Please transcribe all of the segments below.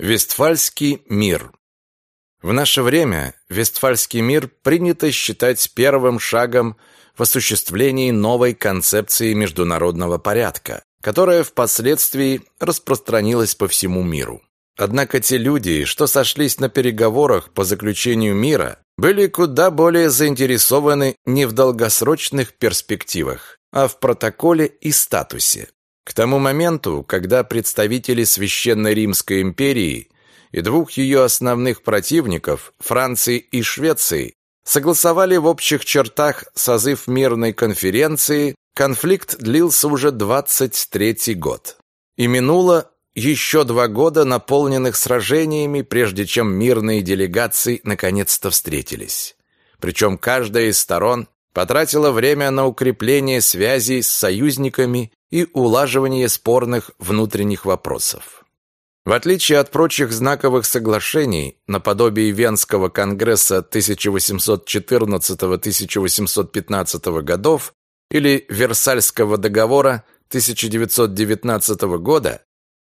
Вестфальский мир В наше время Вестфальский мир принято считать первым шагом в осуществлении новой концепции международного порядка, которая впоследствии распространилась по всему миру. Однако те люди, что сошлись на переговорах по заключению мира, были куда более заинтересованы не в долгосрочных перспективах, а в протоколе и статусе. К тому моменту, когда представители Священной Римской империи и двух ее основных противников, Франции и Швеции, согласовали в общих чертах созыв мирной конференции, конфликт длился уже 23 год. И минуло еще два года, наполненных сражениями, прежде чем мирные делегации наконец-то встретились. Причем каждая из сторон потратила время на укрепление связей с союзниками и улаживание спорных внутренних вопросов. В отличие от прочих знаковых соглашений, наподобие Венского конгресса 1814-1815 годов или Версальского договора 1919 года,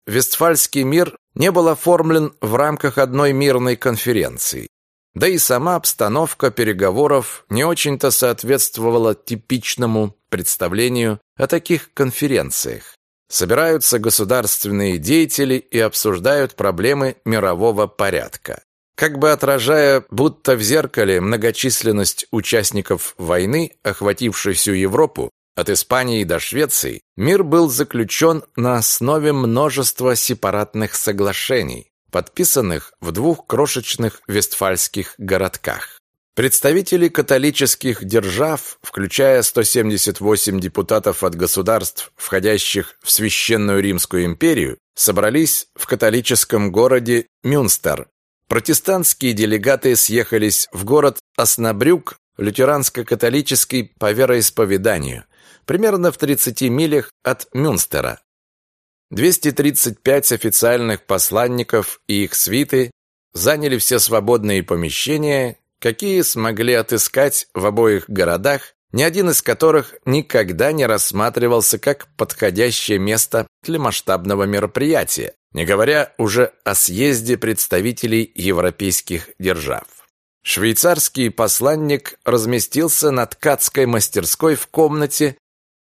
Вестфальский мир не был оформлен в рамках одной мирной конференции. Да и сама обстановка переговоров не очень-то соответствовала типичному представлению о таких конференциях. Собираются государственные деятели и обсуждают проблемы мирового порядка. Как бы отражая, будто в зеркале, многочисленность участников войны, охватившей всю Европу, от Испании до Швеции, мир был заключен на основе множества сепаратных соглашений, подписанных в двух крошечных вестфальских городках. Представители католических держав, включая 178 депутатов от государств, входящих в Священную Римскую империю, собрались в католическом городе Мюнстер. Протестантские делегаты съехались в город Оснабрюк, лютеранско-католический по вероисповеданию, примерно в 30 милях от Мюнстера. 235 официальных посланников и их свиты заняли все свободные помещения, какие смогли отыскать в обоих городах, ни один из которых никогда не рассматривался как подходящее место для масштабного мероприятия, не говоря уже о съезде представителей европейских держав. Швейцарский посланник разместился на ткацкой мастерской в комнате,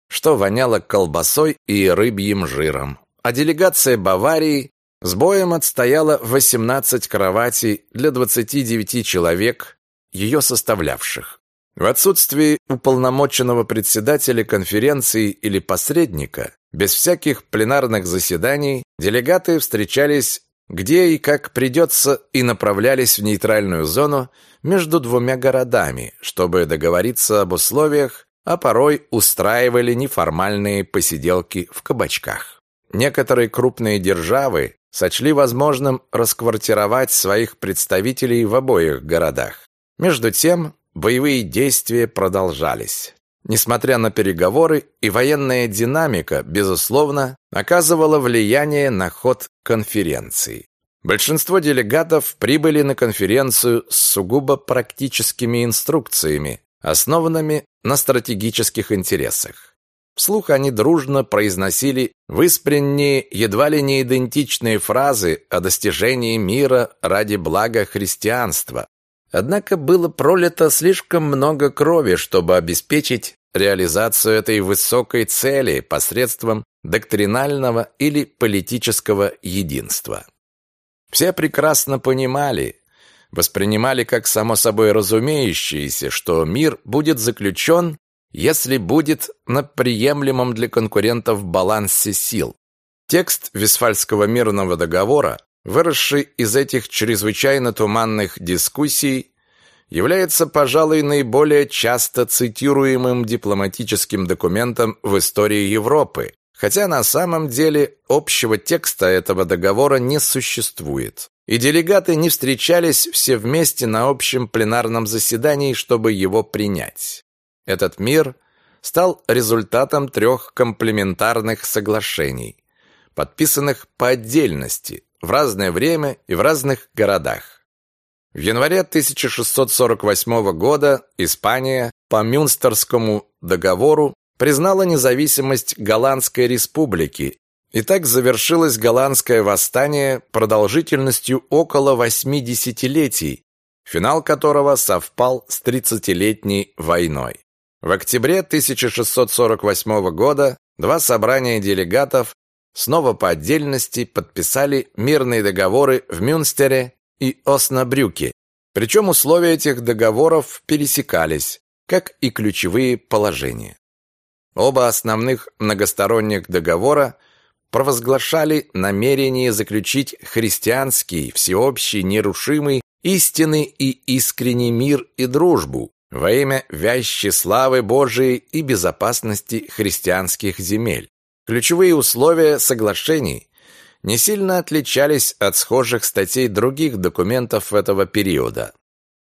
что воняло колбасой и рыбьим жиром. А делегация Баварии с боем отстояла 18 кроватей для 29 человек, ее составлявших. В отсутствии уполномоченного председателя конференции или посредника, без всяких пленарных заседаний, делегаты встречались где и как придется и направлялись в нейтральную зону между двумя городами, чтобы договориться об условиях, а порой устраивали неформальные посиделки в кабачках. Некоторые крупные державы сочли возможным расквартировать своих представителей в обоих городах. Между тем, боевые действия продолжались. Несмотря на переговоры, и военная динамика, безусловно, оказывала влияние на ход конференции. Большинство делегатов прибыли на конференцию с сугубо практическими инструкциями, основанными на стратегических интересах. Вслух они дружно произносили выспренние, едва ли не идентичные фразы о достижении мира ради блага христианства. Однако было пролито слишком много крови, чтобы обеспечить реализацию этой высокой цели посредством доктринального или политического единства. Все прекрасно понимали, воспринимали как само собой разумеющееся, что мир будет заключен, если будет на приемлемом для конкурентов балансе сил. Текст Висфальского мирного договора, выросший из этих чрезвычайно туманных дискуссий, является, пожалуй, наиболее часто цитируемым дипломатическим документом в истории Европы, хотя на самом деле общего текста этого договора не существует и делегаты не встречались все вместе на общем пленарном заседании, чтобы его принять. Этот мир стал результатом трех комплементарных соглашений, подписанных по отдельности, в разное время и в разных городах. В январе 1648 года Испания по Мюнстерскому договору признала независимость Голландской республики И так завершилось голландское восстание продолжительностью около восьми десятилетий, финал которого совпал с тридцатилетней войной. В октябре 1648 года два собрания делегатов снова по отдельности подписали мирные договоры в Мюнстере и Оснабрюке. Причем условия этих договоров пересекались, как и ключевые положения. Оба основных многосторонних договора провозглашали намерение заключить христианский, всеобщий, нерушимый, истинный и искренний мир и дружбу во имя вящей славы Божией и безопасности христианских земель. Ключевые условия соглашений не сильно отличались от схожих статей других документов этого периода.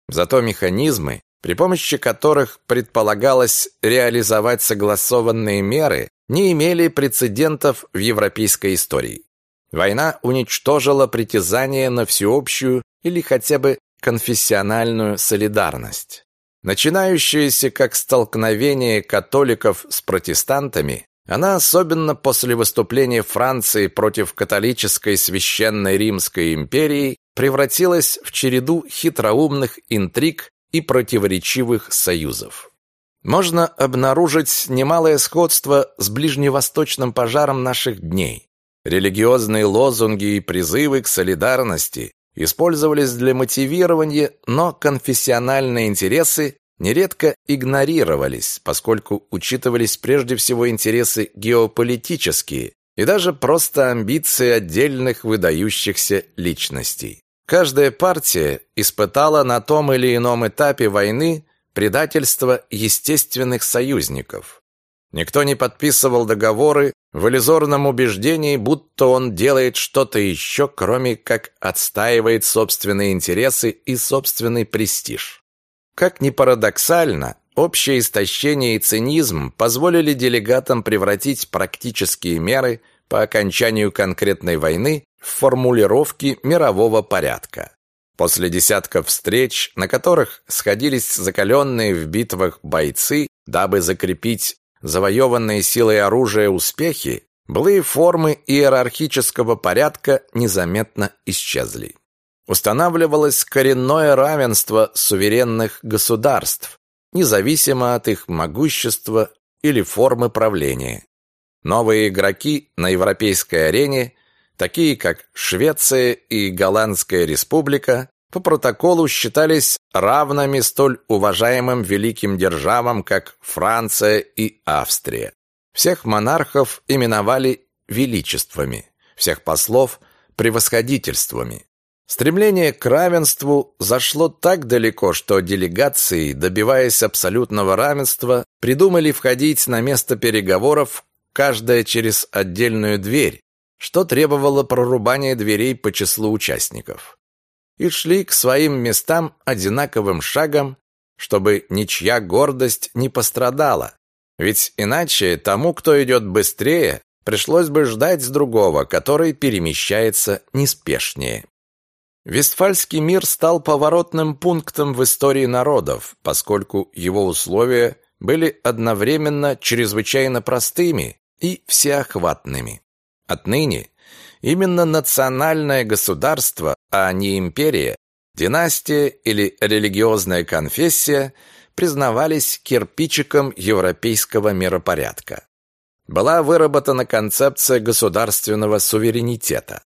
Зато механизмы, при помощи которых предполагалось реализовать согласованные меры, не имели прецедентов в европейской истории. Война уничтожила притязание на всеобщую или хотя бы конфессиональную солидарность. Начинающееся как столкновение католиков с протестантами, она особенно после выступления Франции против католической священной Римской империи превратилась в череду хитроумных интриг и противоречивых союзов. Можно обнаружить немалое сходство с ближневосточным пожаром наших дней. Религиозные лозунги и призывы к солидарности использовались для мотивирования, но конфессиональные интересы нередко игнорировались, поскольку учитывались прежде всего интересы геополитические и даже просто амбиции отдельных выдающихся личностей. Каждая партия испытала на том или ином этапе войны предательство естественных союзников. Никто не подписывал договоры в иллюзорном убеждении, будто он делает что-то еще, кроме как отстаивает собственные интересы и собственный престиж. Как ни парадоксально, общее истощение и цинизм позволили делегатам превратить практические меры по окончанию конкретной войны в формулировки мирового порядка. После десятков встреч, на которых сходились закаленные в битвах бойцы, дабы закрепить завоеванные силой оружия успехи, былые формы иерархического порядка незаметно исчезли устанавливалось коренное равенство суверенных государств, независимо от их могущества или формы правления. Новые игроки на европейской арене, такие как Швеция и Голландская республика, по протоколу считались равными столь уважаемым великим державам, как Франция и Австрия. Всех монархов именовали величествами, всех послов – превосходительствами. Стремление к равенству зашло так далеко, что делегации, добиваясь абсолютного равенства, придумали входить на место переговоров каждая через отдельную дверь, что требовало прорубания дверей по числу участников. И шли к своим местам одинаковым шагом, чтобы ничья гордость не пострадала. Ведь иначе тому, кто идет быстрее, пришлось бы ждать другого, который перемещается неспешнее. Вестфальский мир стал поворотным пунктом в истории народов, поскольку его условия были одновременно чрезвычайно простыми и всеохватными. Отныне именно национальное государство, а не империя, династия или религиозная конфессия признавались кирпичиком европейского миропорядка. Была выработана концепция государственного суверенитета.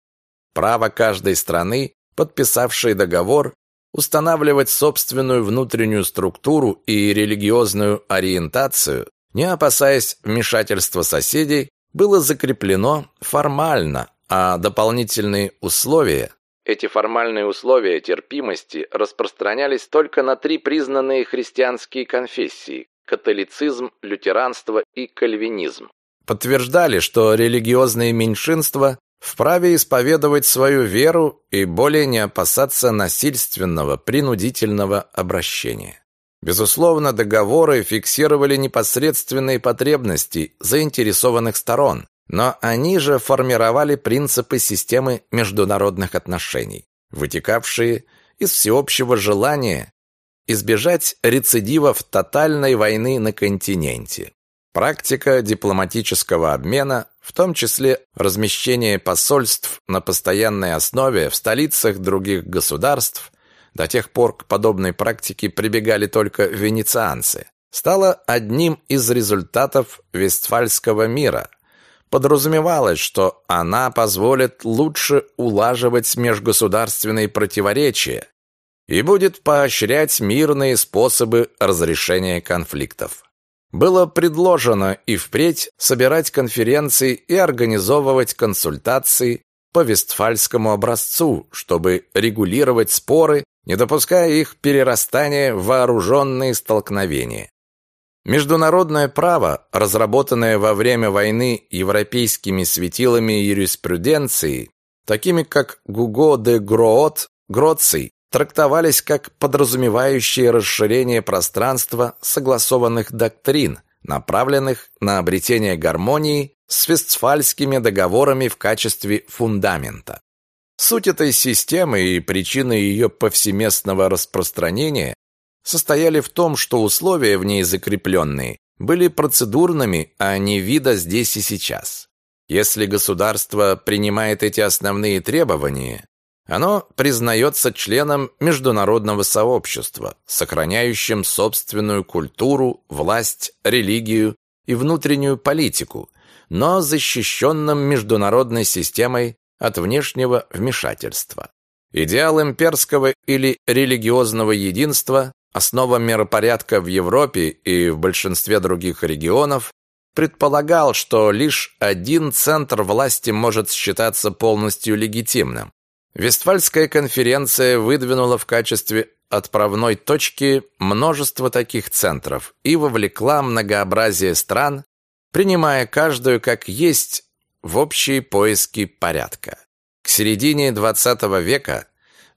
Право каждой страны подписавшие договор, устанавливать собственную внутреннюю структуру и религиозную ориентацию, не опасаясь вмешательства соседей, было закреплено формально, а дополнительные условия эти формальные условия терпимости распространялись только на три признанные христианские конфессии – католицизм, лютеранство и кальвинизм. Подтверждали, что религиозные меньшинства вправе исповедовать свою веру и более не опасаться насильственного, принудительного обращения. Безусловно, договоры фиксировали непосредственные потребности заинтересованных сторон, но они же формировали принципы системы международных отношений, вытекавшие из всеобщего желания избежать рецидивов тотальной войны на континенте. Практика дипломатического обмена, в том числе размещение посольств на постоянной основе в столицах других государств, до тех пор к подобной практике прибегали только венецианцы, стала одним из результатов Вестфальского мира. Подразумевалось, что она позволит лучше улаживать межгосударственные противоречия и будет поощрять мирные способы разрешения конфликтов. Было предложено и впредь собирать конференции и организовывать консультации по вестфальскому образцу, чтобы регулировать споры, не допуская их перерастания в вооруженные столкновения. Международное право, разработанное во время войны европейскими светилами юриспруденции, такими как Гуго де Гроот, Гроций, трактовались как подразумевающие расширение пространства согласованных доктрин, направленных на обретение гармонии с Вестфальскими договорами в качестве фундамента. Суть этой системы и причины ее повсеместного распространения состояли в том, что условия в ней закрепленные были процедурными, а не вида здесь и сейчас. Если государство принимает эти основные требования, оно признается членом международного сообщества, сохраняющим собственную культуру, власть, религию и внутреннюю политику, но защищенным международной системой от внешнего вмешательства. Идеал имперского или религиозного единства, основа миропорядка в Европе и в большинстве других регионов, предполагал, что лишь один центр власти может считаться полностью легитимным Вестфальская конференция выдвинула в качестве отправной точки множество таких центров и вовлекла многообразие стран, принимая каждую как есть в общие поиски порядка. К середине XX века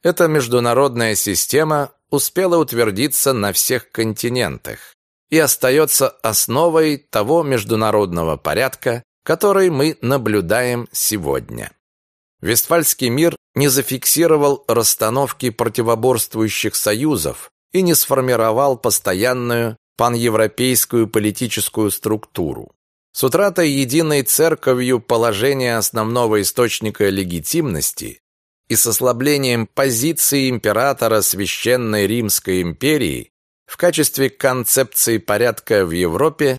эта международная система успела утвердиться на всех континентах и остается основой того международного порядка, который мы наблюдаем сегодня. Вестфальский мир не зафиксировал расстановки противоборствующих союзов и не сформировал постоянную паневропейскую политическую структуру. С утратой единой церковью положения основного источника легитимности и с ослаблением позиции императора Священной Римской империи в качестве концепции порядка в Европе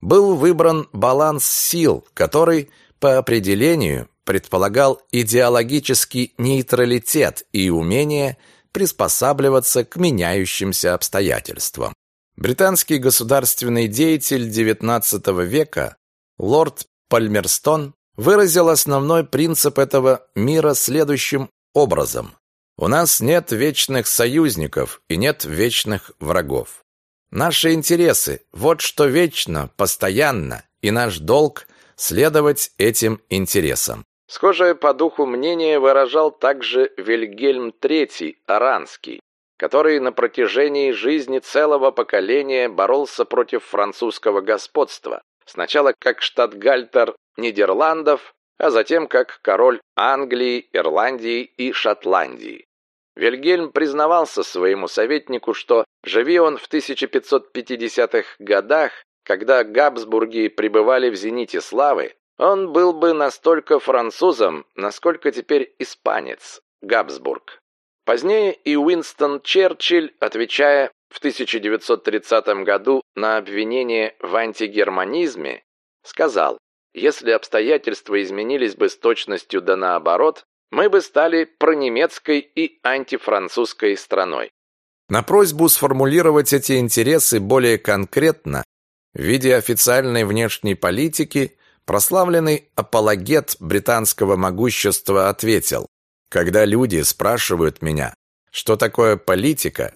был выбран баланс сил, который по определению предполагал идеологический нейтралитет и умение приспосабливаться к меняющимся обстоятельствам. Британский государственный деятель XIX века лорд Пальмерстон выразил основной принцип этого мира следующим образом. У нас нет вечных союзников и нет вечных врагов. Наши интересы – вот что вечно, постоянно, и наш долг – следовать этим интересам. Схожее по духу мнение выражал также Вильгельм III Аранский, который на протяжении жизни целого поколения боролся против французского господства, сначала как штатгальтер Нидерландов, а затем как король Англии, Ирландии и Шотландии. Вильгельм признавался своему советнику, что, живи он в 1550-х годах, когда Габсбурги пребывали в зените славы, он был бы настолько французом, насколько теперь испанец, Габсбург. Позднее и Уинстон Черчилль, отвечая в 1930 году на обвинение в антигерманизме, сказал, если обстоятельства изменились бы с точностью да наоборот, мы бы стали пронемецкой и антифранцузской страной. На просьбу сформулировать эти интересы более конкретно в виде официальной внешней политики Прославленный апологет британского могущества ответил, когда люди спрашивают меня, что такое политика,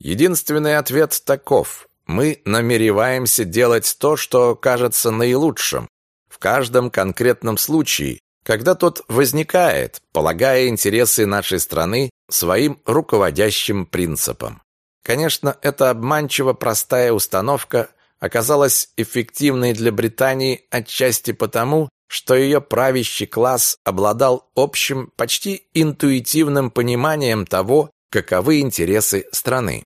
единственный ответ таков: мы намереваемся делать то, что кажется наилучшим в каждом конкретном случае, когда тот возникает, полагая интересы нашей страны своим руководящим принципам. Конечно, это обманчиво простая установка оказалась эффективной для Британии отчасти потому, что ее правящий класс обладал общим, почти интуитивным пониманием того, каковы интересы страны.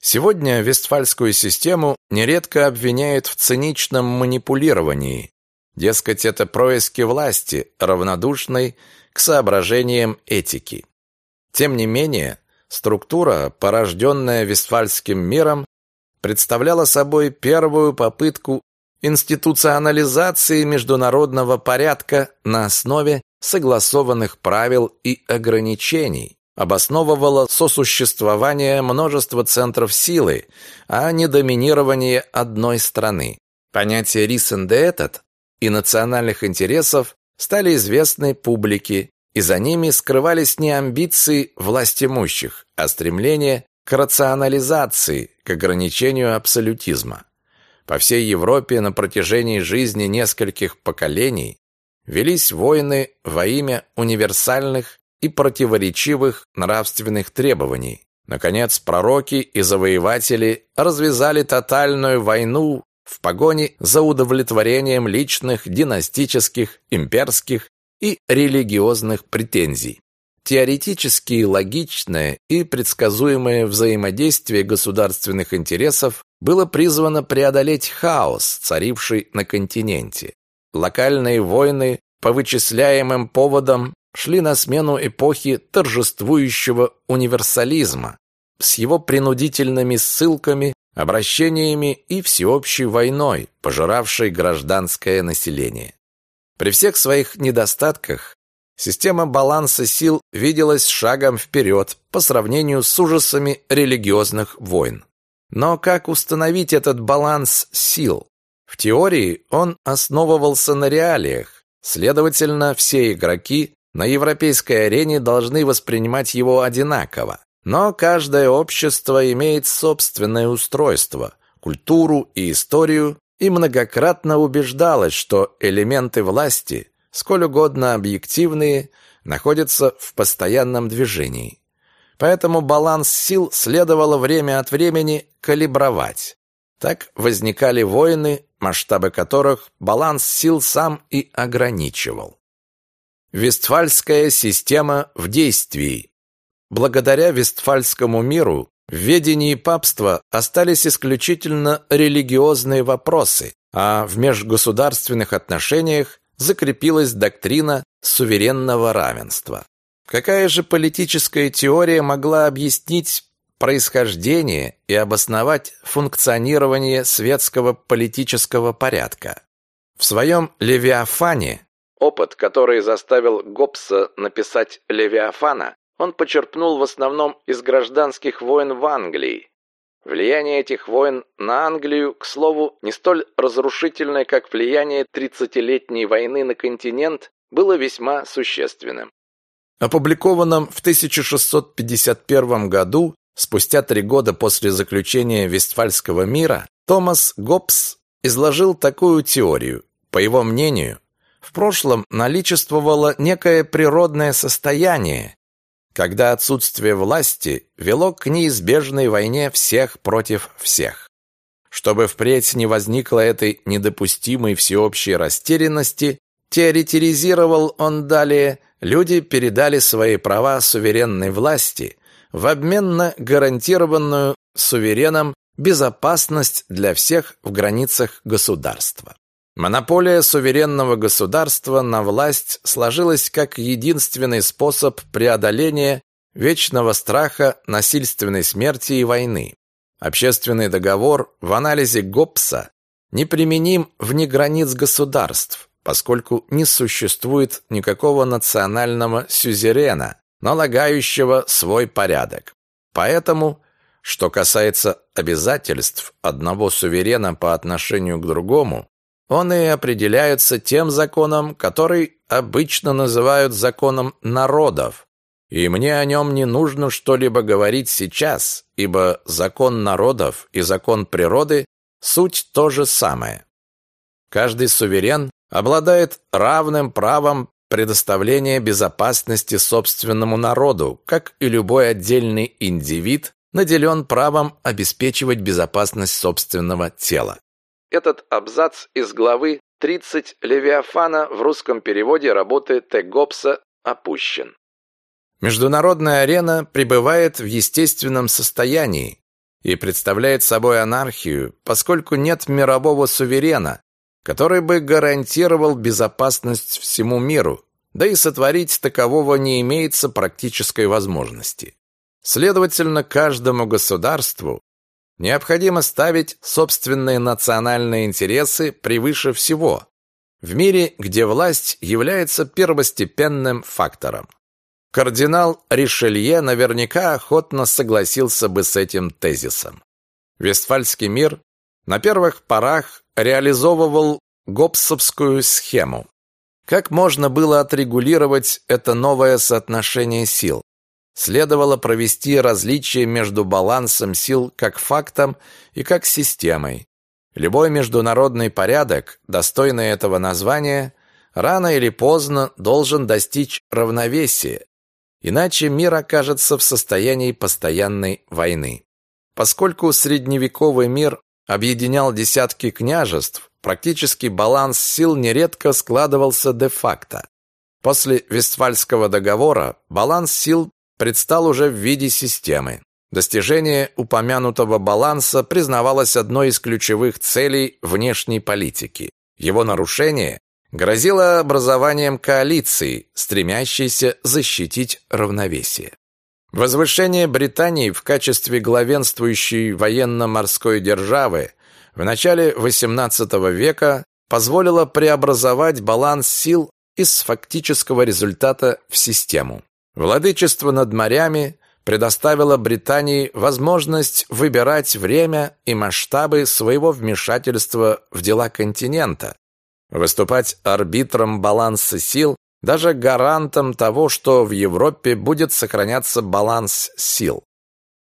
Сегодня Вестфальскую систему нередко обвиняют в циничном манипулировании. Дескать, это происки власти, равнодушной к соображениям этики. Тем не менее, структура, порожденная Вестфальским миром, представляла собой первую попытку институционализации международного порядка на основе согласованных правил и ограничений, обосновывала сосуществование множества центров силы, а не доминирование одной страны. Понятия Рисен-де-Этот и национальных интересов стали известны публике, и за ними скрывались не амбиции властимущих, а стремление к рационализации, к ограничению абсолютизма. По всей Европе на протяжении жизни нескольких поколений велись войны во имя универсальных и противоречивых нравственных требований. Наконец, пророки и завоеватели развязали тотальную войну в погоне за удовлетворением личных, династических, имперских и религиозных претензий. Теоретически логичное и предсказуемое взаимодействие государственных интересов было призвано преодолеть хаос, царивший на континенте. Локальные войны по вычисляемым поводам шли на смену эпохи торжествующего универсализма с его принудительными ссылками, обращениями и всеобщей войной, пожиравшей гражданское население. При всех своих недостатках система баланса сил виделась шагом вперед по сравнению с ужасами религиозных войн. Но как установить этот баланс сил? В теории он основывался на реалиях, следовательно, все игроки на европейской арене должны воспринимать его одинаково. Но каждое общество имеет собственное устройство, культуру и историю, и многократно убеждалось, что элементы власти, сколь угодно объективные, находятся в постоянном движении. Поэтому баланс сил следовало время от времени калибровать. Так возникали войны, масштабы которых баланс сил сам и ограничивал. Вестфальская система в действии. Благодаря Вестфальскому миру в ведении папства остались исключительно религиозные вопросы, а в межгосударственных отношениях закрепилась доктрина суверенного равенства. Какая же политическая теория могла объяснить происхождение и обосновать функционирование светского политического порядка? В своем «Левиафане» Опыт, который заставил Гоббса написать «Левиафана», он почерпнул в основном из гражданских войн в Англии. Влияние этих войн на Англию, к слову, не столь разрушительное, как влияние тридцатилетней войны на континент, было весьма существенным. Опубликованном в 1651 году, спустя три года после заключения Вестфальского мира, Томас Гоббс изложил такую теорию. По его мнению, в прошлом наличествовало некое природное состояние, когда отсутствие власти вело к неизбежной войне всех против всех. Чтобы впредь не возникло этой недопустимой всеобщей растерянности, теоретизировал он далее, люди передали свои права суверенной власти в обмен на гарантированную сувереном безопасность для всех в границах государства. Монополия суверенного государства на власть сложилась как единственный способ преодоления вечного страха насильственной смерти и войны. Общественный договор в анализе Гоббса неприменим вне границ государств, поскольку не существует никакого национального сюзерена, налагающего свой порядок. Поэтому, что касается обязательств одного суверена по отношению к другому, он и определяется тем законом, который обычно называют законом народов. И мне о нем не нужно что-либо говорить сейчас, ибо закон народов и закон природы – суть то же самое. Каждый суверен обладает равным правом предоставления безопасности собственному народу, как и любой отдельный индивид наделен правом обеспечивать безопасность собственного тела. Этот абзац из главы 30 Левиафана в русском переводе работы Т. Гоббса опущен. Международная арена пребывает в естественном состоянии, и представляет собой анархию, поскольку нет мирового суверена, который бы гарантировал безопасность всему миру, да и сотворить такового не имеется практической возможности. Следовательно, каждому государству необходимо ставить собственные национальные интересы превыше всего, в мире, где власть является первостепенным фактором. Кардинал Ришелье наверняка охотно согласился бы с этим тезисом. Вестфальский мир на первых порах реализовывал гоббсовскую схему. Как можно было отрегулировать это новое соотношение сил? Следовало провести различие между балансом сил как фактом и как системой. Любой международный порядок, достойный этого названия, рано или поздно должен достичь равновесия, иначе мир окажется в состоянии постоянной войны. Поскольку средневековый мир объединял десятки княжеств, практически баланс сил нередко складывался де-факто. После Вестфальского договора баланс сил предстал уже в виде системы. Достижение упомянутого баланса признавалось одной из ключевых целей внешней политики. Его нарушение грозило образованием коалиции, стремящейся защитить равновесие. Возвышение Британии в качестве главенствующей военно-морской державы в начале XVIII века позволило преобразовать баланс сил из фактического результата в систему. Владычество над морями предоставило Британии возможность выбирать время и масштабы своего вмешательства в дела континента, выступать арбитром баланса сил, даже гарантом того, что в Европе будет сохраняться баланс сил.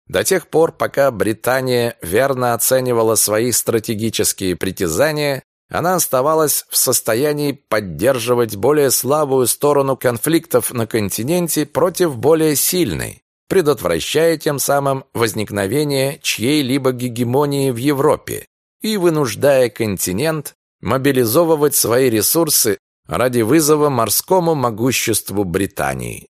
До тех пор, пока Британия верно оценивала свои стратегические притязания, она оставалась в состоянии поддерживать более слабую сторону конфликтов на континенте против более сильной, предотвращая тем самым возникновение чьей-либо гегемонии в Европе и вынуждая континент мобилизовывать свои ресурсы ради вызова морскому могуществу Британии.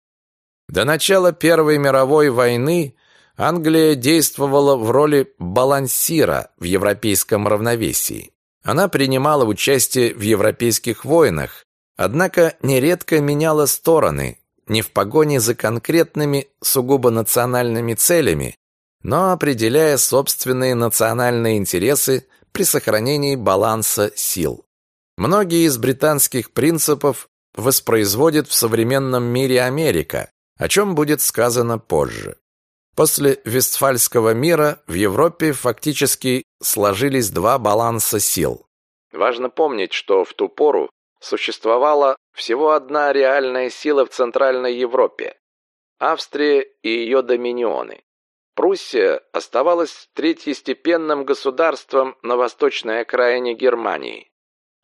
До начала Первой мировой войны Англия действовала в роли балансира в европейском равновесии. Она принимала участие в европейских войнах, однако нередко меняла стороны, не в погоне за конкретными сугубо национальными целями, но определяя собственные национальные интересы при сохранении баланса сил. Многие из британских принципов воспроизводит в современном мире Америка, о чем будет сказано позже. После Вестфальского мира в Европе фактически сложились два баланса сил. Важно помнить, что в ту пору существовала всего одна реальная сила в Центральной Европе – Австрия и ее доминионы. Пруссия оставалась третьестепенным государством на восточной окраине Германии.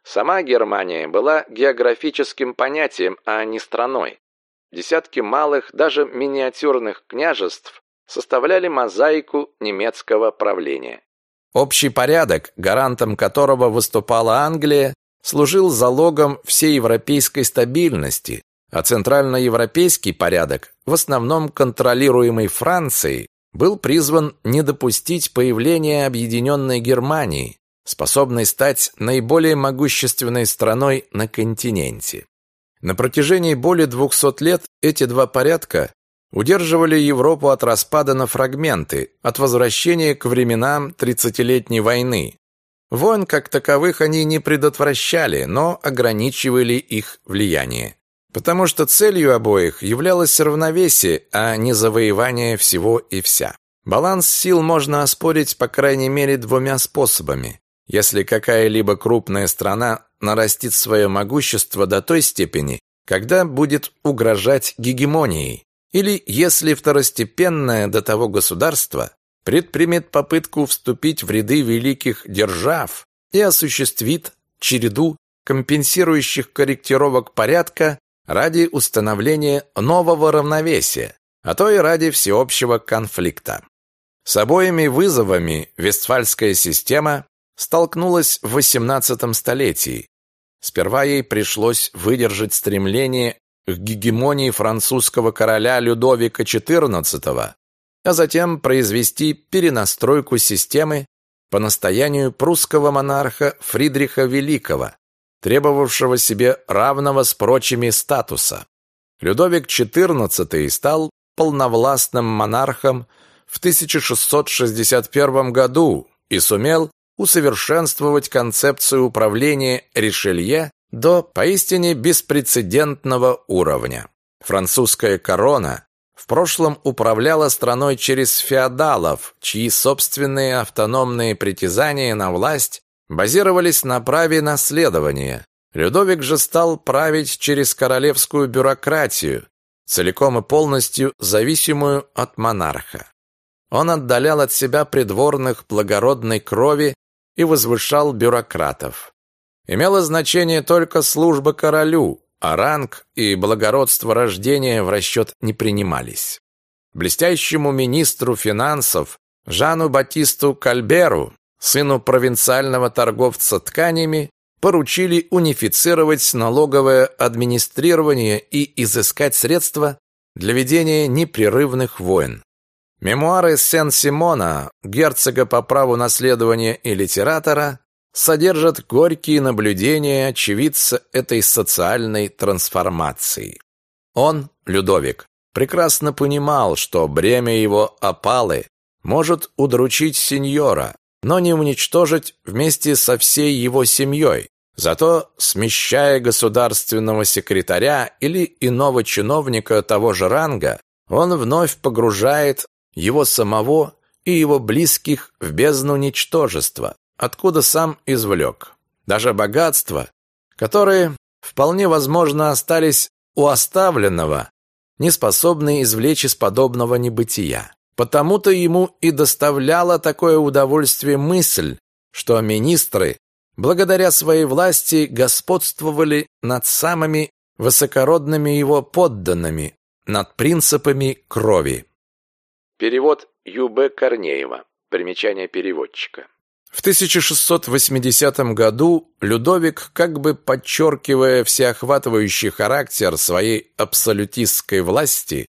Сама Германия была географическим понятием, а не страной. Десятки малых, даже миниатюрных княжеств составляли мозаику немецкого правления. Общий порядок, гарантом которого выступала Англия, служил залогом всей европейской стабильности, а центральноевропейский порядок, в основном контролируемый Францией, был призван не допустить появления объединенной Германии, способной стать наиболее могущественной страной на континенте. На протяжении более 200 лет эти два порядка удерживали Европу от распада на фрагменты, от возвращения к временам Тридцатилетней войны. Войн как таковых они не предотвращали, но ограничивали их влияние. Потому что целью обоих являлось равновесие, а не завоевание всего и вся. Баланс сил можно оспорить по крайней мере двумя способами. Если какая-либо крупная страна нарастит свое могущество до той степени, когда будет угрожать гегемонией, или если второстепенное до того государство предпримет попытку вступить в ряды великих держав и осуществит череду компенсирующих корректировок порядка ради установления нового равновесия, а то и ради всеобщего конфликта. С обоими вызовами Вестфальская система столкнулась в XVIII столетии. Сперва ей пришлось выдержать стремление к гегемонии французского короля Людовика XIV, а затем произвести перенастройку системы по настоянию прусского монарха Фридриха Великого, требовавшего себе равного с прочими статуса. Людовик XIV стал полновластным монархом в 1661 году и сумел усовершенствовать концепцию управления Ришелье до поистине беспрецедентного уровня. Французская корона в прошлом управляла страной через феодалов, чьи собственные автономные притязания на власть базировались на праве наследования. Людовик же стал править через королевскую бюрократию, целиком и полностью зависимую от монарха. Он отдалял от себя придворных благородной крови и возвышал бюрократов. Имело значение только служба королю, а ранг и благородство рождения в расчет не принимались. Блестящему министру финансов Жану Батисту Кальберу, сыну провинциального торговца тканями, поручили унифицировать налоговое администрирование и изыскать средства для ведения непрерывных войн. Мемуары Сен-Симона, герцога по праву наследования и литератора, содержат горькие наблюдения очевидца этой социальной трансформации. Он, Людовик, прекрасно понимал, что бремя его опалы может удручить сеньора, но не уничтожить вместе со всей его семьей. Зато, смещая государственного секретаря или иного чиновника того же ранга, он вновь погружает его самого и его близких в бездну ничтожества, откуда сам извлек. Даже богатства, которые, вполне возможно, остались у оставленного, не способны извлечь из подобного небытия. Потому-то ему и доставляла такое удовольствие мысль, что министры, благодаря своей власти, господствовали над самыми высокородными его подданными, над принципами крови. Перевод Ю.Б. Корнеева. Примечание переводчика. В 1680 году Людовик, как бы подчеркивая всеохватывающий характер своей абсолютистской власти,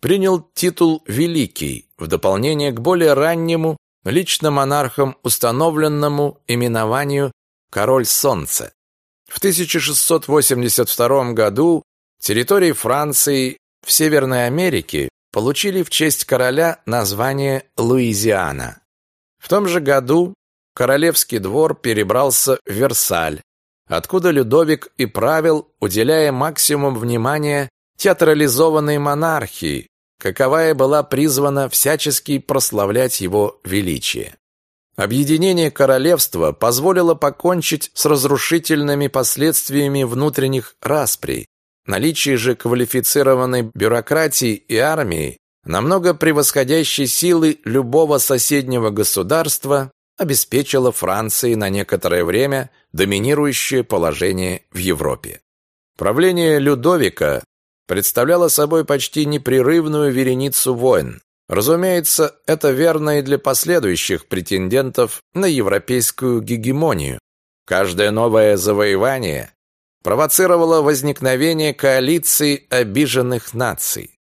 принял титул «Великий» в дополнение к более раннему, лично монархом установленному именованию «Король Солнца». В 1682 году территории Франции в Северной Америке получили в честь короля название Луизиана. В том же году королевский двор перебрался в Версаль, откуда Людовик и правил, уделяя максимум внимания театрализованной монархии, каковая была призвана всячески прославлять его величие. Объединение королевства позволило покончить с разрушительными последствиями внутренних расприй. Наличие же квалифицированной бюрократии и армии, намного превосходящей силы любого соседнего государства, обеспечило Франции на некоторое время доминирующее положение в Европе. Правление Людовика представляло собой почти непрерывную вереницу войн. Разумеется, это верно и для последующих претендентов на европейскую гегемонию. Каждое новое завоевание провоцировало возникновение коалиции обиженных наций.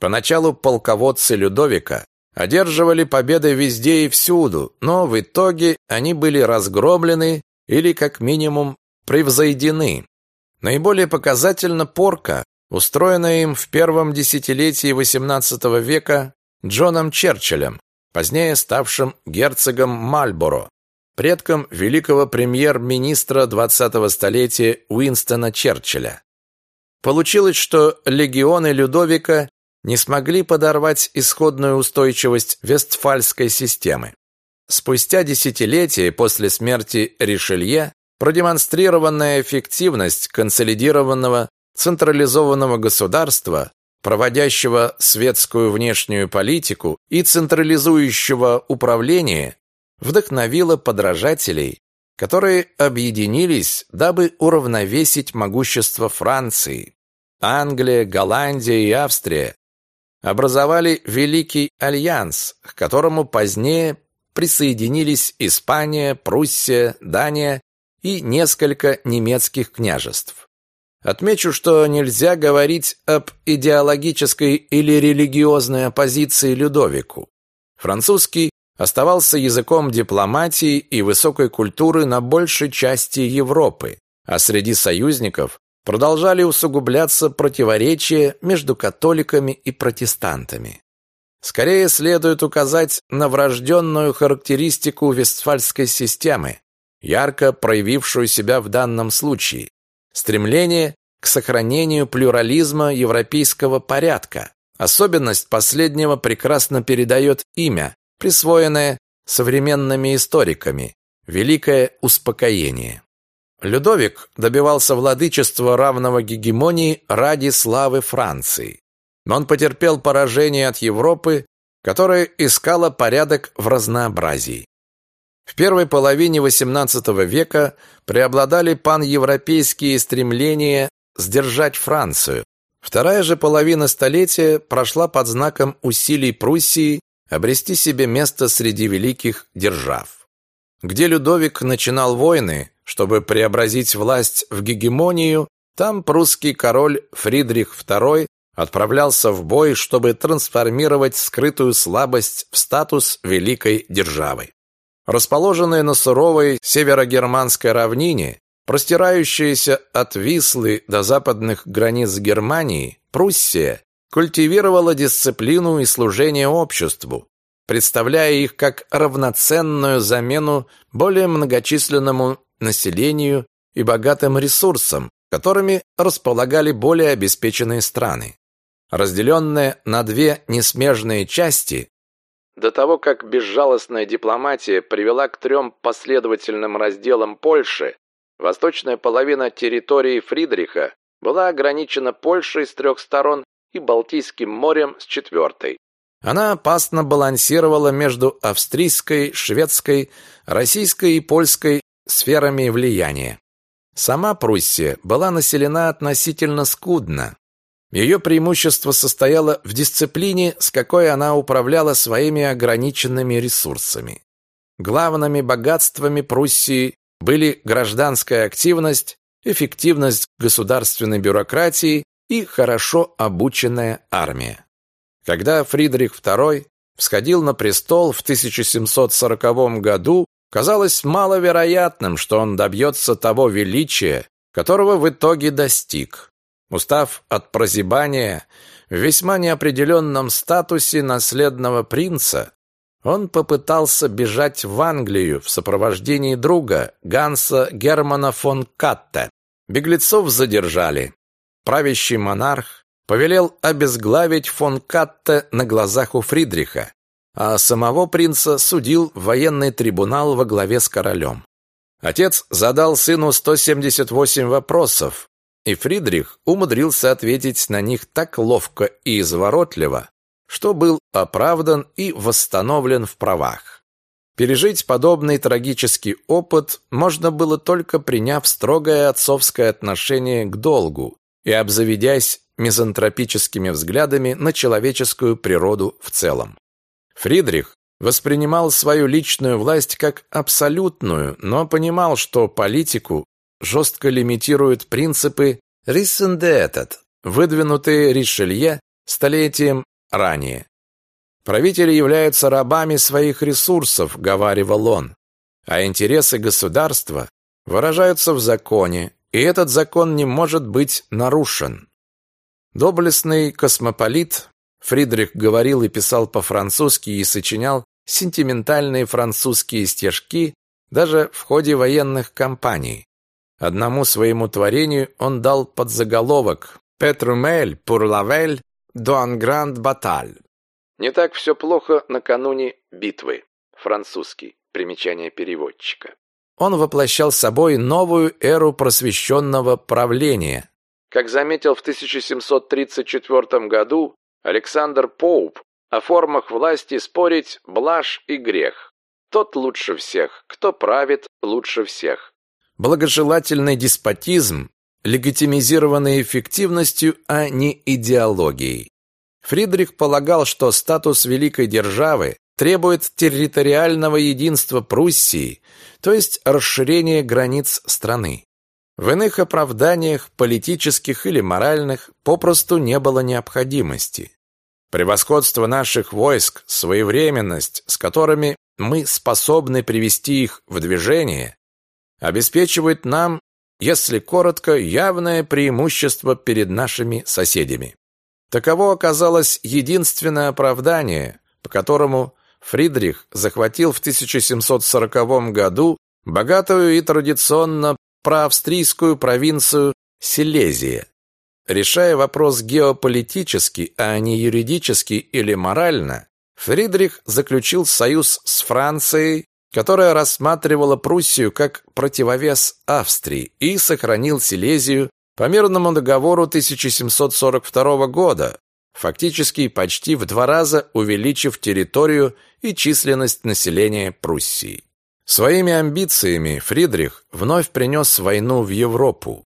Поначалу полководцы Людовика одерживали победы везде и всюду, но в итоге они были разгромлены или как минимум превзойдены. Наиболее показательна порка, устроенная им в первом десятилетии XVIII века Джоном Черчиллем, позднее ставшим герцогом Мальборо, предком великого премьер-министра 20-го столетия Уинстона Черчилля. Получилось, что легионы Людовика не смогли подорвать исходную устойчивость Вестфальской системы. Спустя десятилетия после смерти Ришелье продемонстрированная эффективность консолидированного централизованного государства, проводящего светскую внешнюю политику и централизующего управление, вдохновила подражателей, которые объединились, дабы уравновесить могущество Франции. Англия, Голландия и Австрия образовали Великий Альянс, к которому позднее присоединились Испания, Пруссия, Дания и несколько немецких княжеств. Отмечу, что нельзя говорить об идеологической или религиозной оппозиции Людовику. Французский оставался языком дипломатии и высокой культуры на большей части Европы, а среди союзников продолжали усугубляться противоречия между католиками и протестантами. Скорее следует указать на врожденную характеристику вестфальской системы, ярко проявившую себя в данном случае – стремление к сохранению плюрализма европейского порядка. Особенность последнего прекрасно передает имя, присвоенное современными историками – «Великое успокоение». Людовик добивался владычества равного гегемонии ради славы Франции. Но он потерпел поражение от Европы, которая искала порядок в разнообразии. В первой половине XVIII века преобладали паневропейские стремления сдержать Францию. Вторая же половина столетия прошла под знаком усилий Пруссии обрести себе место среди великих держав. Где Людовик начинал войны, чтобы преобразить власть в гегемонию, там прусский король Фридрих II отправлялся в бой, чтобы трансформировать скрытую слабость в статус великой державы. Расположенная на суровой северогерманской равнине, простирающаяся от Вислы до западных границ Германии, Пруссия культивировала дисциплину и служение обществу, представляя их как равноценную замену более многочисленному населению и богатым ресурсам, которыми располагали более обеспеченные страны. Разделенная на две несмежные части, до того, как безжалостная дипломатия привела к трем последовательным разделам Польши, восточная половина территории Фридриха была ограничена Польшей с трех сторон и Балтийским морем с четвертой. Она опасно балансировала между австрийской, шведской, российской и польской сферами влияния. Сама Пруссия была населена относительно скудно. Ее преимущество состояло в дисциплине, с какой она управляла своими ограниченными ресурсами. Главными богатствами Пруссии были гражданская активность, эффективность государственной бюрократии и хорошо обученная армия. Когда Фридрих II всходил на престол в 1740 году, Казалось маловероятным, что он добьется того величия, которого в итоге достиг. Устав от прозябания в весьма неопределенном статусе наследного принца, он попытался бежать в Англию в сопровождении друга Ганса Германа фон Катте. Беглецов задержали. Правящий монарх повелел обезглавить фон Катте на глазах у Фридриха, а самого принца судил военный трибунал во главе с королем. Отец задал сыну 178 вопросов, и Фридрих умудрился ответить на них так ловко и изворотливо, что был оправдан и восстановлен в правах. Пережить подобный трагический опыт можно было только приняв строгое отцовское отношение к долгу и обзаведясь мизантропическими взглядами на человеческую природу в целом. Фридрих воспринимал свою личную власть как абсолютную, но понимал, что политику жестко лимитируют принципы «Риссендетет», выдвинутые Ришелье столетием ранее. Правители являются рабами своих ресурсов, говаривал он, а интересы государства выражаются в законе, и этот закон не может быть нарушен. Доблестный космополит Фридрих говорил и писал по-французски и сочинял сентиментальные французские стишки даже в ходе военных кампаний. Одному своему творению он дал подзаголовок «Петрумель d'un grand bataille». Не так все плохо накануне битвы. Французский. Примечание переводчика. Он воплощал собой новую эру просвещенного правления. Как заметил в 1734 году Александр Поуп о формах власти спорить блажь и грех. Тот лучше всех, кто правит лучше всех. Благожелательный деспотизм, легитимизированный эффективностью, а не идеологией. Фридрих полагал, что статус великой державы требует территориального единства Пруссии, то есть расширения границ страны. В иных оправданиях, политических или моральных, попросту не было необходимости. Превосходство наших войск, своевременность, с которыми мы способны привести их в движение, обеспечивает нам, если коротко, явное преимущество перед нашими соседями. Таково оказалось единственное оправдание, по которому Фридрих захватил в 1740 году богатую и традиционно проавстрийскую провинцию Силезия. Решая вопрос геополитически, а не юридически или морально, Фридрих заключил союз с Францией, которая рассматривала Пруссию как противовес Австрии, и сохранил Силезию по мирному договору 1742 года, фактически почти в два раза увеличив территорию и численность населения Пруссии. Своими амбициями Фридрих вновь принес войну в Европу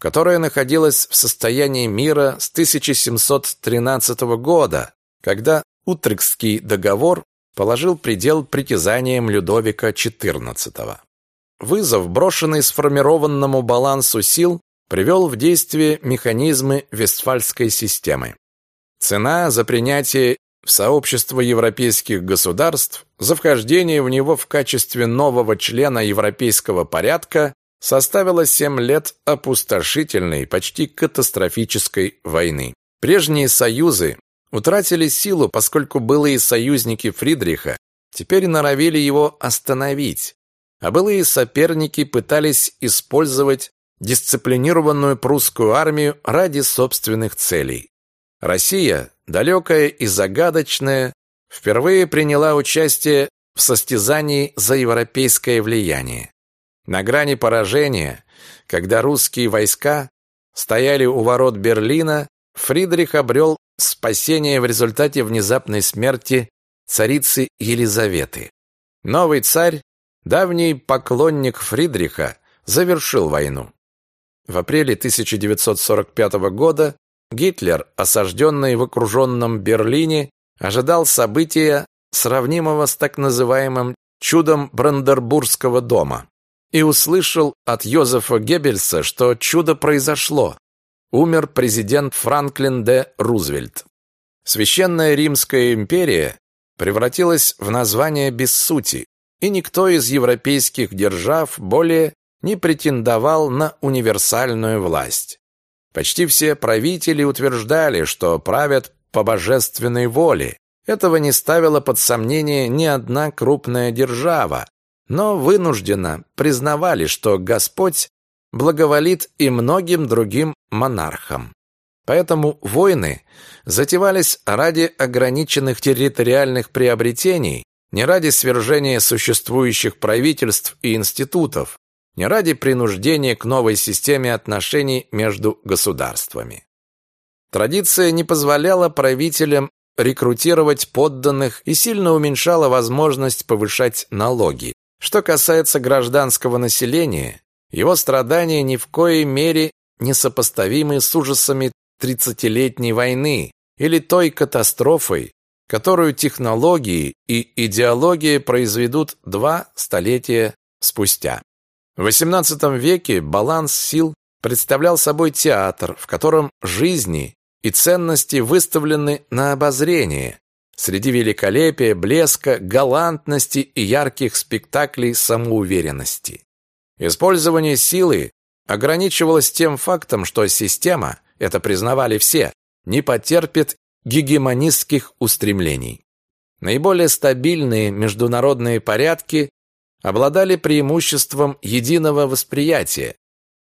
которая находилась в состоянии мира с 1713 года, когда Утрехтский договор положил предел притязаниям Людовика XIV. Вызов, брошенный сформированному балансу сил, привел в действие механизмы Вестфальской системы. Цена за принятие в сообщество европейских государств, за вхождение в него в качестве нового члена европейского порядка составила семь лет опустошительной, почти катастрофической войны. Прежние союзы утратили силу, поскольку былые союзники Фридриха теперь норовили его остановить, а былые соперники пытались использовать дисциплинированную прусскую армию ради собственных целей. Россия, далекая и загадочная, впервые приняла участие в состязании за европейское влияние. На грани поражения, когда русские войска стояли у ворот Берлина, Фридрих обрел спасение в результате внезапной смерти царицы Елизаветы. Новый царь, давний поклонник Фридриха, завершил войну. В апреле 1945 года Гитлер, осажденный в окруженном Берлине, ожидал события, сравнимого с так называемым чудом Брандербургского дома и услышал от Йозефа Геббельса, что чудо произошло. Умер президент Франклин Д. Рузвельт. Священная Римская империя превратилась в название без сути, и никто из европейских держав более не претендовал на универсальную власть. Почти все правители утверждали, что правят по божественной воле. Этого не ставила под сомнение ни одна крупная держава, но вынужденно признавали, что Господь благоволит и многим другим монархам. Поэтому войны затевались ради ограниченных территориальных приобретений, не ради свержения существующих правительств и институтов, не ради принуждения к новой системе отношений между государствами. Традиция не позволяла правителям рекрутировать подданных и сильно уменьшала возможность повышать налоги. Что касается гражданского населения, его страдания ни в коей мере не сопоставимы с ужасами тридцатилетней войны или той катастрофой, которую технологии и идеология произведут два столетия спустя. В XVIII веке баланс сил представлял собой театр, в котором жизни и ценности выставлены на обозрение, среди великолепия, блеска, галантности и ярких спектаклей самоуверенности. Использование силы ограничивалось тем фактом, что система, это признавали все, не потерпит гегемонистских устремлений. Наиболее стабильные международные порядки обладали преимуществом единого восприятия.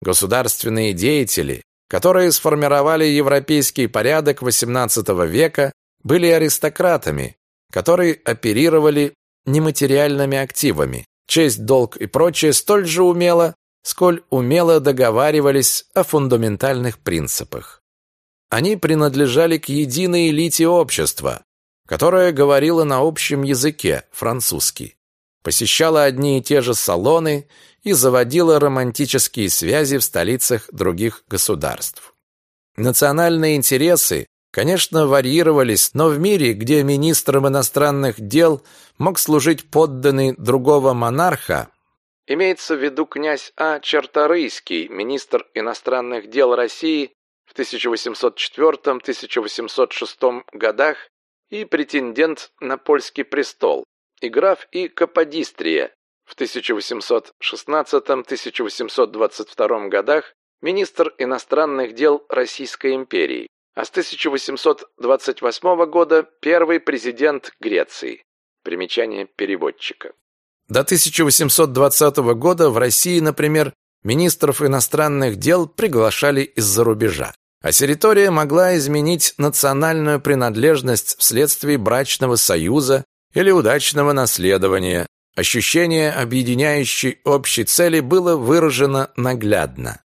Государственные деятели, которые сформировали европейский порядок XVIII века, были аристократами, которые оперировали нематериальными активами. Честь, долг и прочее столь же умело, сколь умело договаривались о фундаментальных принципах. Они принадлежали к единой элите общества, которая говорила на общем языке, французский, посещала одни и те же салоны и заводила романтические связи в столицах других государств. Национальные интересы конечно, варьировались, но в мире, где министром иностранных дел мог служить подданный другого монарха, Имеется в виду князь А. Черторийский, министр иностранных дел России в 1804-1806 годах и претендент на польский престол, и граф И. Каподистрия в 1816-1822 годах министр иностранных дел Российской империи, а с 1828 года первый президент Греции. Примечание переводчика. До 1820 года в России, например, министров иностранных дел приглашали из-за рубежа. А территория могла изменить национальную принадлежность вследствие брачного союза или удачного наследования. Ощущение объединяющей общей цели было выражено наглядно.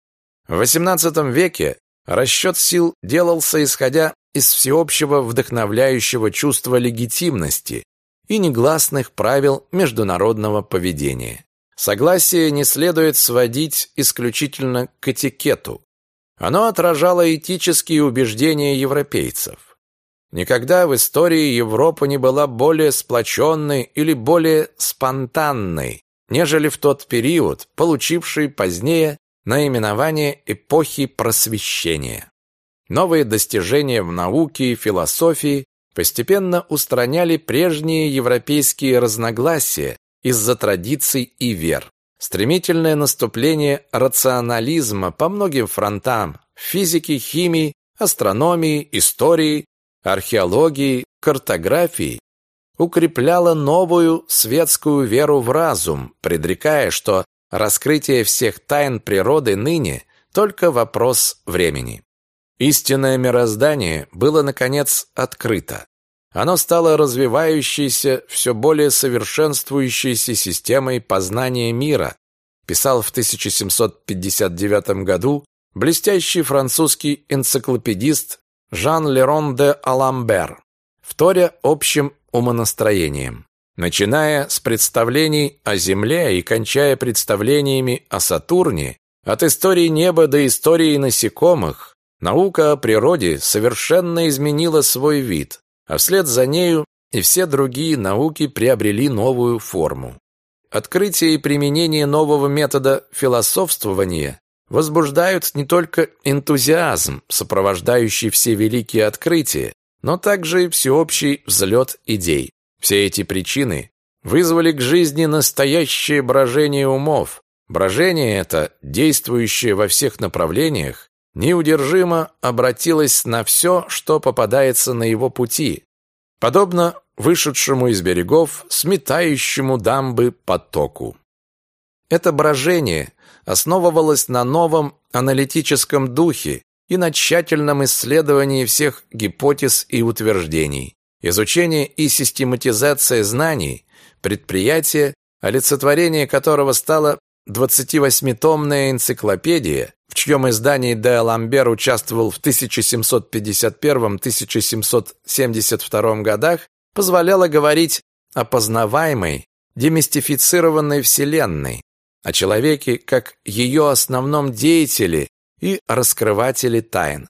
В XVIII веке расчет сил делался исходя из всеобщего вдохновляющего чувства легитимности, и негласных правил международного поведения. Согласие не следует сводить исключительно к этикету. Оно отражало этические убеждения европейцев. Никогда в истории Европа не была более сплоченной или более спонтанной, нежели в тот период, получивший позднее наименование эпохи просвещения. Новые достижения в науке и философии постепенно устраняли прежние европейские разногласия из-за традиций и вер. Стремительное наступление рационализма по многим фронтам – физике, химии, астрономии, истории, археологии, картографии – укрепляло новую светскую веру в разум, предрекая, что раскрытие всех тайн природы ныне – только вопрос времени. Истинное мироздание было, наконец, открыто. Оно стало развивающейся, все более совершенствующейся системой познания мира, писал в 1759 году блестящий французский энциклопедист Жан Лерон де Аламбер, вторя общим умонастроением. Начиная с представлений о Земле и кончая представлениями о Сатурне, от истории неба до истории насекомых, Наука о природе совершенно изменила свой вид, а вслед за нею и все другие науки приобрели новую форму. Открытие и применение нового метода философствования возбуждают не только энтузиазм, сопровождающий все великие открытия, но также и всеобщий взлет идей. Все эти причины вызвали к жизни настоящее брожение умов. Брожение это, действующее во всех направлениях, неудержимо обратилось на все, что попадается на его пути, подобно вышедшему из берегов, сметающему дамбы потоку. Это брожение основывалось на новом аналитическом духе и на тщательном исследовании всех гипотез и утверждений. Изучение и систематизация знаний, предприятие, олицетворение которого стало 28-томная энциклопедия, в чьем издании Де Ламбер участвовал в 1751-1772 годах, позволяло говорить о познаваемой, демистифицированной Вселенной, о человеке как ее основном деятеле и раскрывателе тайн.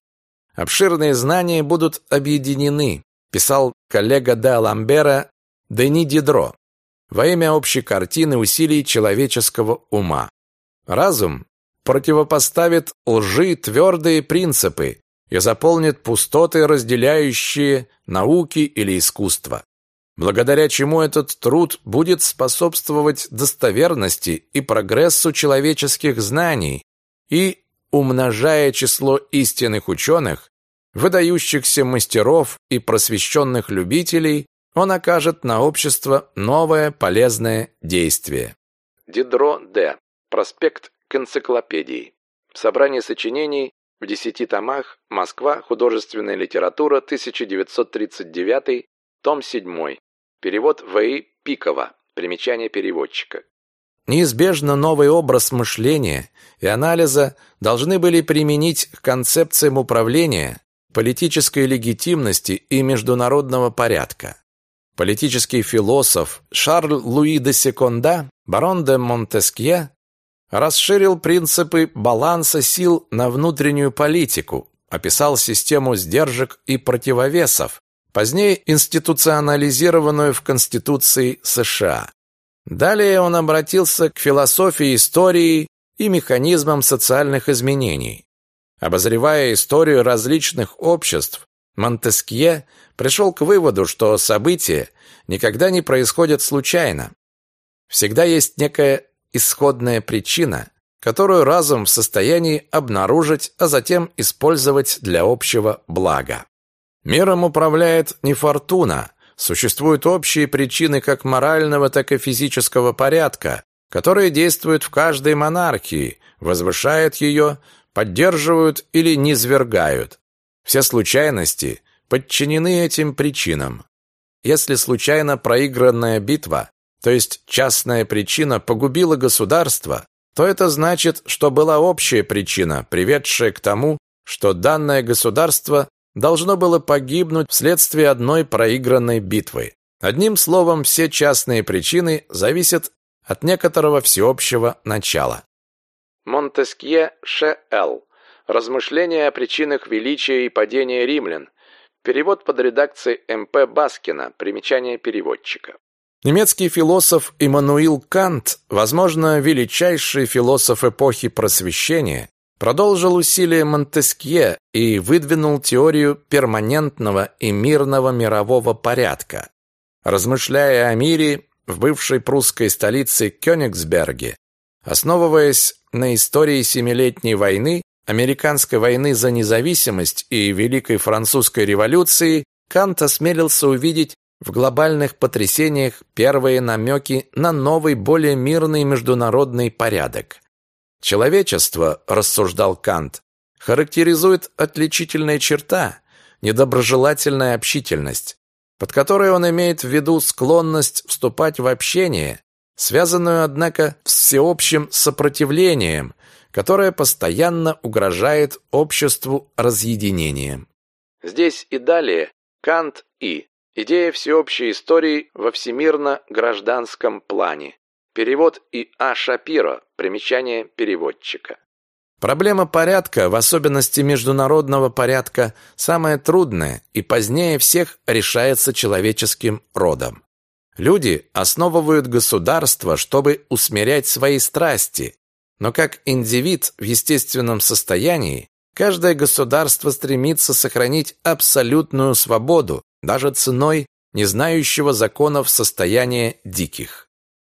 Обширные знания будут объединены, писал коллега Де Ламбера Дени Дидро, во имя общей картины усилий человеческого ума. Разум противопоставит лжи твердые принципы и заполнит пустоты, разделяющие науки или искусство. Благодаря чему этот труд будет способствовать достоверности и прогрессу человеческих знаний и, умножая число истинных ученых, выдающихся мастеров и просвещенных любителей, он окажет на общество новое полезное действие. Дидро Д. Проспект к энциклопедии. Собрание сочинений в десяти томах. Москва. Художественная литература. 1939. Том 7. Перевод В.И. Пикова. Примечание переводчика. Неизбежно новый образ мышления и анализа должны были применить к концепциям управления, политической легитимности и международного порядка. Политический философ Шарль Луи де Секонда, барон де Монтескье, расширил принципы баланса сил на внутреннюю политику, описал систему сдержек и противовесов, позднее институционализированную в Конституции США. Далее он обратился к философии истории и механизмам социальных изменений. Обозревая историю различных обществ, Монтескье пришел к выводу, что события никогда не происходят случайно. Всегда есть некая исходная причина, которую разум в состоянии обнаружить, а затем использовать для общего блага. Миром управляет не фортуна, существуют общие причины как морального, так и физического порядка, которые действуют в каждой монархии, возвышают ее, поддерживают или низвергают. Все случайности подчинены этим причинам. Если случайно проигранная битва, то есть частная причина погубила государство, то это значит, что была общая причина, приведшая к тому, что данное государство должно было погибнуть вследствие одной проигранной битвы. Одним словом, все частные причины зависят от некоторого всеобщего начала. Монтескье Ш.Л. Размышления о причинах величия и падения римлян. Перевод под редакцией М.П. Баскина. Примечание переводчика. Немецкий философ Иммануил Кант, возможно, величайший философ эпохи Просвещения, продолжил усилия Монтескье и выдвинул теорию перманентного и мирного мирового порядка. Размышляя о мире в бывшей прусской столице Кёнигсберге, основываясь на истории Семилетней войны, Американской войны за независимость и Великой Французской революции, Кант осмелился увидеть в глобальных потрясениях первые намеки на новый, более мирный международный порядок. Человечество, рассуждал Кант, характеризует отличительная черта – недоброжелательная общительность, под которой он имеет в виду склонность вступать в общение, связанную, однако, с всеобщим сопротивлением, которое постоянно угрожает обществу разъединением. Здесь и далее Кант и Идея всеобщей истории во всемирно-гражданском плане. Перевод И. А. Шапиро. Примечание переводчика. Проблема порядка, в особенности международного порядка, самая трудная и позднее всех решается человеческим родом. Люди основывают государство, чтобы усмирять свои страсти, но как индивид в естественном состоянии, каждое государство стремится сохранить абсолютную свободу, даже ценой не знающего законов состояния диких.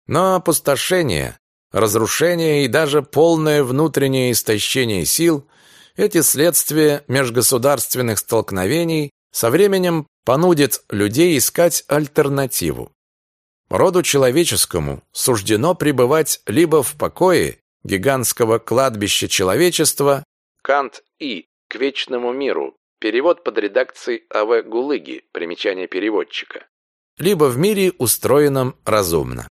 Но опустошение, разрушение и даже полное внутреннее истощение сил – эти следствия межгосударственных столкновений со временем понудят людей искать альтернативу. Роду человеческому суждено пребывать либо в покое гигантского кладбища человечества Кант И. К вечному миру. Перевод под редакцией А.В. Гулыги. Примечание переводчика. Либо в мире, устроенном разумно.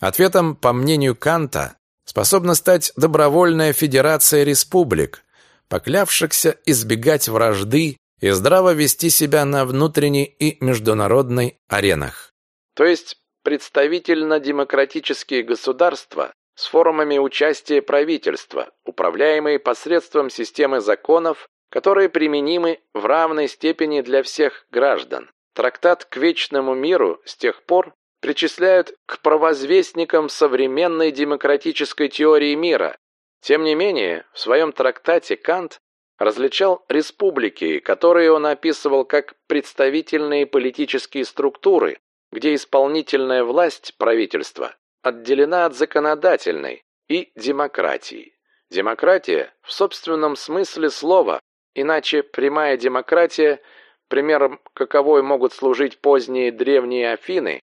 Ответом, по мнению Канта, способна стать добровольная федерация республик, поклявшихся избегать вражды и здраво вести себя на внутренней и международной аренах. То есть представительно-демократические государства с формами участия правительства, управляемые посредством системы законов которые применимы в равной степени для всех граждан. Трактат к вечному миру с тех пор причисляют к провозвестникам современной демократической теории мира. Тем не менее, в своем трактате Кант различал республики, которые он описывал как представительные политические структуры, где исполнительная власть правительства отделена от законодательной и демократии. Демократия в собственном смысле слова Иначе прямая демократия, примером каковой могут служить поздние древние Афины,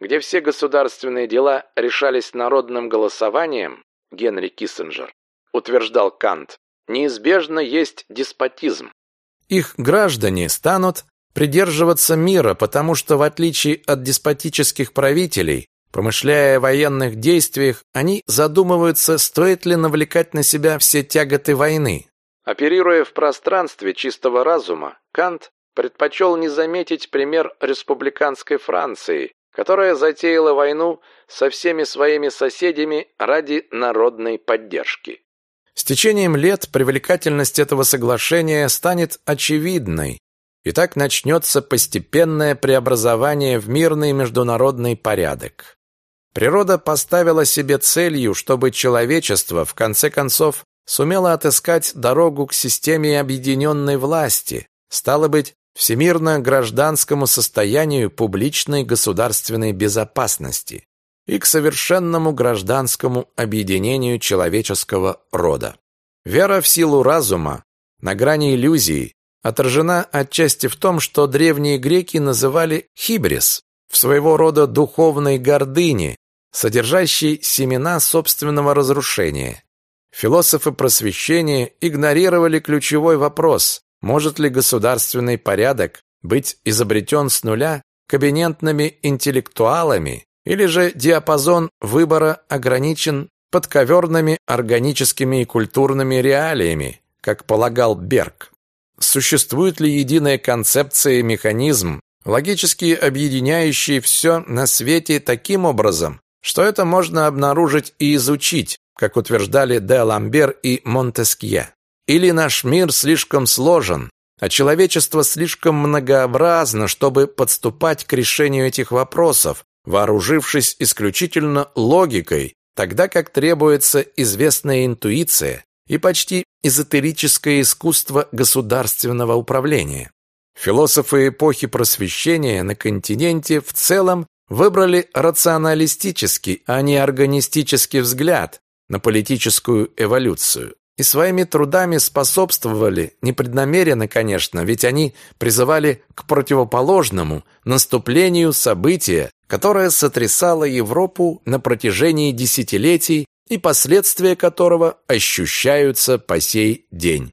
где все государственные дела решались народным голосованием, Генри Киссинджер, утверждал Кант, неизбежно есть деспотизм. Их граждане станут придерживаться мира, потому что, в отличие от деспотических правителей, помышляя о военных действиях, они задумываются, стоит ли навлекать на себя все тяготы войны, Оперируя в пространстве чистого разума, Кант предпочел не заметить пример республиканской Франции, которая затеяла войну со всеми своими соседями ради народной поддержки. С течением лет привлекательность этого соглашения станет очевидной, и так начнется постепенное преобразование в мирный международный порядок. Природа поставила себе целью, чтобы человечество, в конце концов, сумело отыскать дорогу к системе объединенной власти, стало быть, всемирно-гражданскому состоянию публичной государственной безопасности и к совершенному гражданскому объединению человеческого рода. Вера в силу разума, на грани иллюзии, отражена отчасти в том, что древние греки называли хибрис, в своего рода духовной гордыни, содержащей семена собственного разрушения. Философы просвещения игнорировали ключевой вопрос, может ли государственный порядок быть изобретен с нуля кабинетными интеллектуалами, или же диапазон выбора ограничен подковерными органическими и культурными реалиями, как полагал Берг. Существует ли единая концепция и механизм, логически объединяющий все на свете таким образом, что это можно обнаружить и изучить, как утверждали де Ламбер и Монтескье? Или наш мир слишком сложен, а человечество слишком многообразно, чтобы подступать к решению этих вопросов, вооружившись исключительно логикой, тогда как требуется известная интуиция и почти эзотерическое искусство государственного управления. Философы эпохи просвещения на континенте в целом выбрали рационалистический, а не органистический взгляд на политическую эволюцию и своими трудами способствовали, непреднамеренно, конечно, ведь они призывали к противоположному наступлению события, которое сотрясало Европу на протяжении десятилетий и последствия которого ощущаются по сей день.